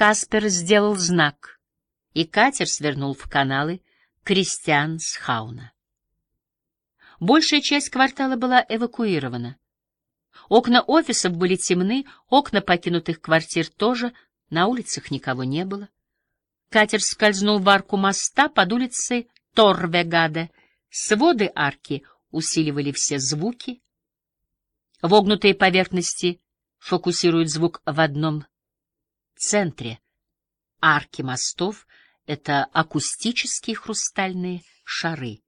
Каспер сделал знак, и катер свернул в каналы Кристиансхауна. Большая часть квартала была эвакуирована. Окна офисов были темны, окна покинутых квартир тоже, на улицах никого не было. Катер скользнул в арку моста под улицей Торвегаде. Своды арки усиливали все звуки. Вогнутые поверхности фокусируют звук в одном центре. Арки мостов — это акустические хрустальные шары.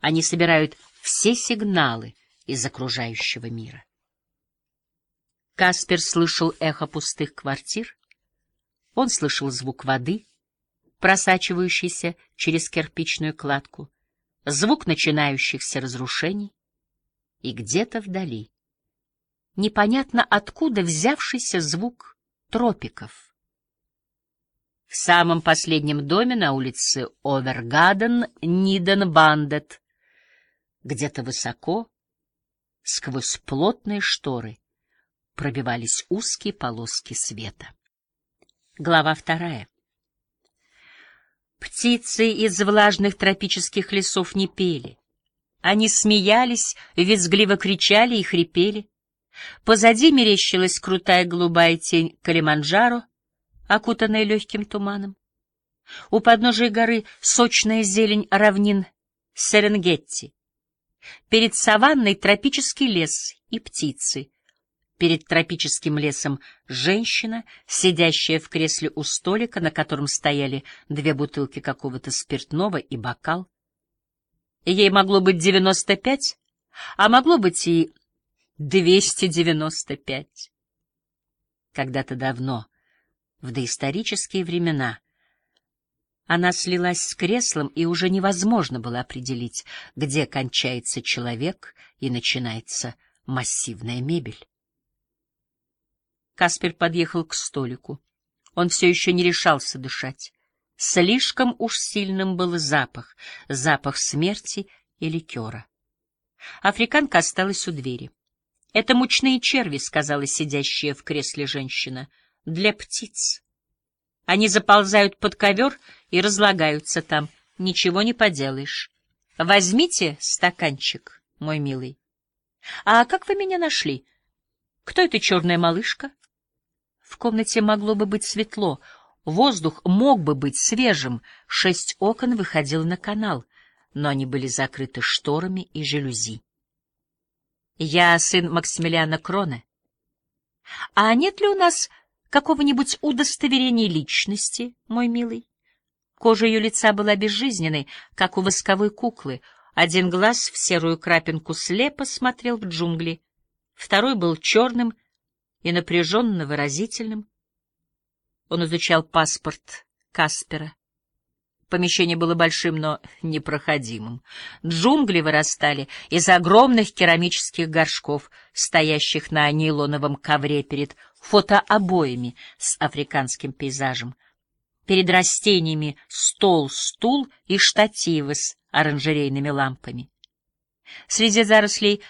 Они собирают все сигналы из окружающего мира. Каспер слышал эхо пустых квартир. Он слышал звук воды, просачивающийся через кирпичную кладку, звук начинающихся разрушений, и где-то вдали непонятно откуда взявшийся звук тропиков. В самом последнем доме на улице Овергаден Ниденбандет, где-то высоко, сквозь плотные шторы, пробивались узкие полоски света. Глава вторая. Птицы из влажных тропических лесов не пели. Они смеялись, визгливо кричали и хрипели. Позади мерещилась крутая голубая тень Калиманджаро, окутанная легким туманом. У подножия горы сочная зелень равнин Серенгетти. Перед саванной тропический лес и птицы. Перед тропическим лесом женщина, сидящая в кресле у столика, на котором стояли две бутылки какого-то спиртного и бокал. Ей могло быть девяносто пять, а могло быть и двести девяносто пять. Когда-то давно, в доисторические времена, она слилась с креслом, и уже невозможно было определить, где кончается человек и начинается массивная мебель. Каспер подъехал к столику. Он все еще не решался дышать. Слишком уж сильным был запах, запах смерти и ликера. Африканка осталась у двери. — Это мучные черви, — сказала сидящая в кресле женщина, — для птиц. Они заползают под ковер и разлагаются там. Ничего не поделаешь. Возьмите стаканчик, мой милый. А как вы меня нашли? Кто эта черная малышка? В комнате могло бы быть светло, воздух мог бы быть свежим, шесть окон выходило на канал, но они были закрыты шторами и жалюзи. Я сын Максимилиана Крона. А нет ли у нас какого-нибудь удостоверения личности, мой милый? Кожа ее лица была безжизненной, как у восковой куклы. Один глаз в серую крапинку слепо смотрел в джунгли, второй был черным и напряженно выразительным. Он изучал паспорт Каспера. Помещение было большим, но непроходимым. Джунгли вырастали из огромных керамических горшков, стоящих на нейлоновом ковре перед фотообоями с африканским пейзажем. Перед растениями стол, стул и штативы с оранжерейными лампами. Среди зарослей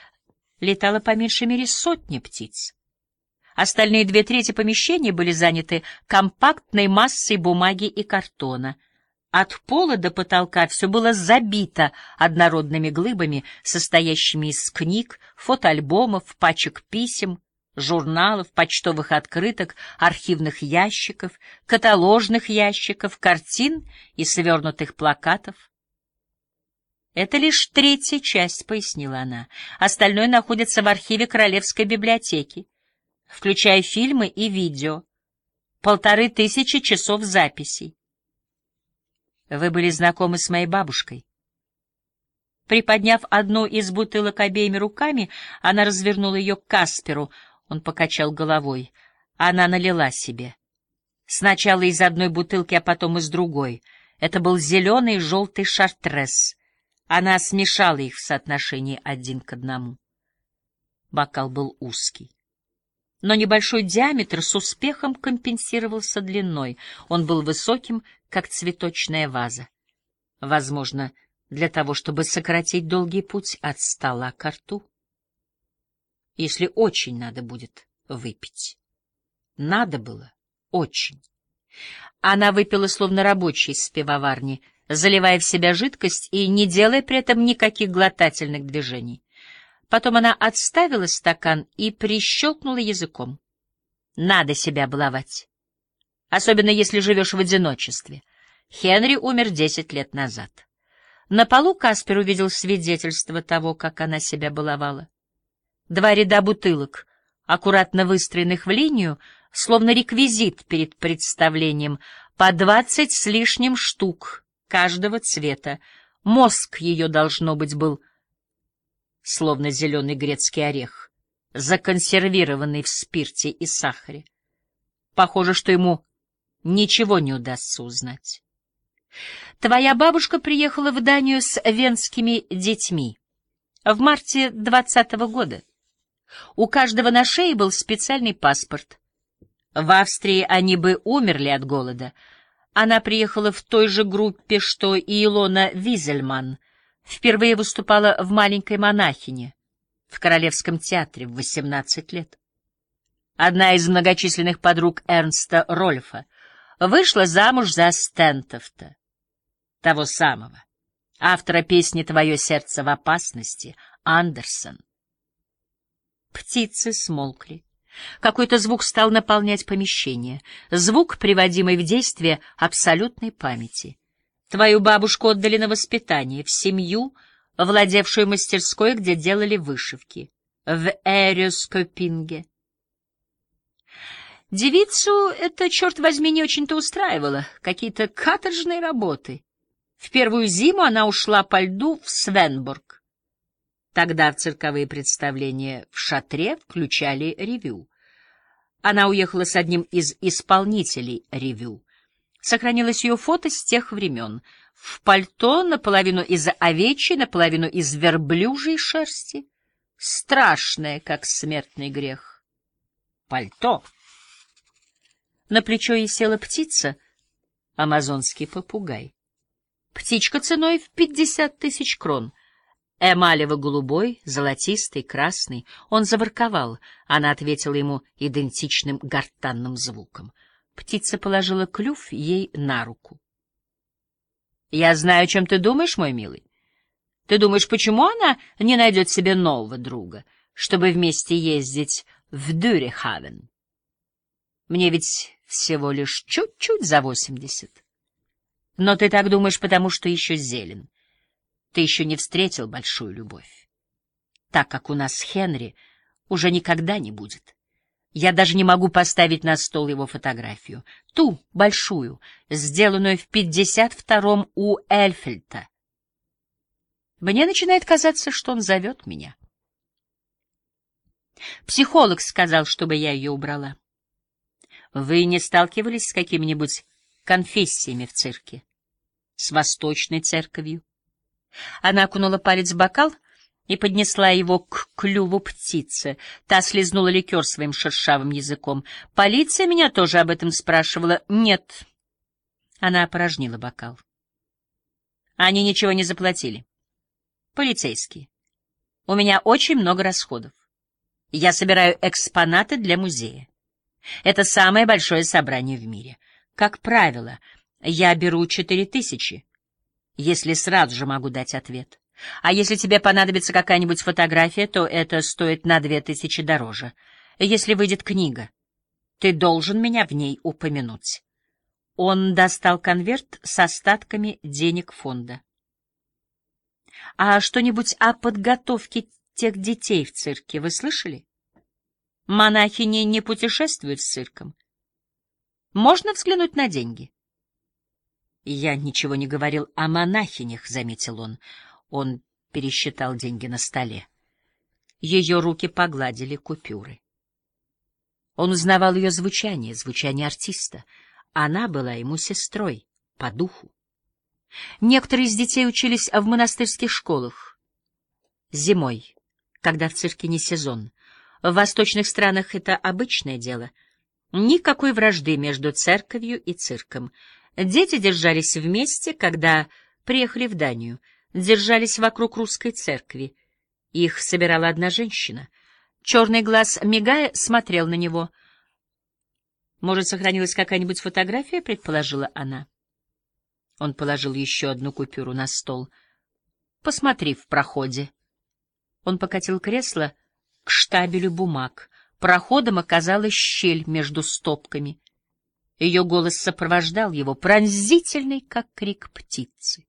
летало по меньшей мере сотни птиц. Остальные две трети помещения были заняты компактной массой бумаги и картона. От пола до потолка все было забито однородными глыбами, состоящими из книг, фотоальбомов, пачек писем, журналов, почтовых открыток, архивных ящиков, каталожных ящиков, картин и свернутых плакатов. «Это лишь третья часть», — пояснила она. «Остальное находится в архиве Королевской библиотеки включая фильмы и видео, полторы тысячи часов записей. Вы были знакомы с моей бабушкой. Приподняв одну из бутылок обеими руками, она развернула ее к Касперу. Он покачал головой. Она налила себе. Сначала из одной бутылки, а потом из другой. Это был зеленый и желтый шартрес. Она смешала их в соотношении один к одному. Бокал был узкий но небольшой диаметр с успехом компенсировался длиной. Он был высоким, как цветочная ваза. Возможно, для того, чтобы сократить долгий путь от стола к рту. Если очень надо будет выпить. Надо было очень. Она выпила словно рабочий из пивоварни, заливая в себя жидкость и не делая при этом никаких глотательных движений. Потом она отставила стакан и прищелкнула языком. Надо себя баловать. Особенно если живешь в одиночестве. Хенри умер десять лет назад. На полу Каспер увидел свидетельство того, как она себя баловала. Два ряда бутылок, аккуратно выстроенных в линию, словно реквизит перед представлением, по двадцать с лишним штук каждого цвета. Мозг ее, должно быть, был словно зеленый грецкий орех, законсервированный в спирте и сахаре. Похоже, что ему ничего не удастся узнать. Твоя бабушка приехала в Данию с венскими детьми в марте двадцатого года. У каждого на шее был специальный паспорт. В Австрии они бы умерли от голода. Она приехала в той же группе, что и Илона Визельман. Впервые выступала в «Маленькой монахине» в Королевском театре в 18 лет. Одна из многочисленных подруг Эрнста Рольфа вышла замуж за Стентофта, того самого, автора песни «Твое сердце в опасности» Андерсон. Птицы смолкли. Какой-то звук стал наполнять помещение. Звук, приводимый в действие абсолютной памяти. Твою бабушку отдали на воспитание, в семью, владевшую мастерской, где делали вышивки. В Эрюскопинге. Девицу это, черт возьми, не очень-то устраивало. Какие-то каторжные работы. В первую зиму она ушла по льду в Свенбург. Тогда в цирковые представления в шатре включали ревю. Она уехала с одним из исполнителей ревю. Сохранилось ее фото с тех времен. В пальто наполовину из овечьей, наполовину из верблюжьей шерсти. Страшное, как смертный грех. Пальто. На плечо ей села птица, амазонский попугай. Птичка ценой в пятьдесят тысяч крон. Эмалево-голубой, золотистый, красный. Он заворковал. Она ответила ему идентичным гортанным звуком. Птица положила клюв ей на руку. — Я знаю, о чем ты думаешь, мой милый. Ты думаешь, почему она не найдет себе нового друга, чтобы вместе ездить в Дюрехавен? Мне ведь всего лишь чуть-чуть за восемьдесят. Но ты так думаешь, потому что еще зелен. Ты еще не встретил большую любовь. Так как у нас Хенри уже никогда не будет. Я даже не могу поставить на стол его фотографию. Ту, большую, сделанную в пятьдесят втором у Эльфельта. Мне начинает казаться, что он зовет меня. Психолог сказал, чтобы я ее убрала. Вы не сталкивались с какими-нибудь конфессиями в цирке? С восточной церковью? Она окунула палец в бокал и поднесла его к клюву птицы. Та слезнула ликер своим шершавым языком. Полиция меня тоже об этом спрашивала. Нет. Она опорожнила бокал. Они ничего не заплатили. Полицейские. У меня очень много расходов. Я собираю экспонаты для музея. Это самое большое собрание в мире. Как правило, я беру четыре тысячи, если сразу же могу дать ответ. А если тебе понадобится какая-нибудь фотография, то это стоит на две тысячи дороже. Если выйдет книга, ты должен меня в ней упомянуть. Он достал конверт с остатками денег фонда. А что-нибудь о подготовке тех детей в цирке вы слышали? Монахини не путешествуют с цирком. Можно взглянуть на деньги? Я ничего не говорил о монахинях, заметил он. Он пересчитал деньги на столе. Ее руки погладили купюры. Он узнавал ее звучание, звучание артиста. Она была ему сестрой, по духу. Некоторые из детей учились в монастырских школах. Зимой, когда в цирке не сезон. В восточных странах это обычное дело. Никакой вражды между церковью и цирком. Дети держались вместе, когда приехали в Данию, держались вокруг русской церкви. Их собирала одна женщина. Черный глаз, мигая, смотрел на него. Может, сохранилась какая-нибудь фотография, предположила она. Он положил еще одну купюру на стол. Посмотри в проходе. Он покатил кресло к штабелю бумаг. Проходом оказалась щель между стопками. Ее голос сопровождал его, пронзительный, как крик птицы.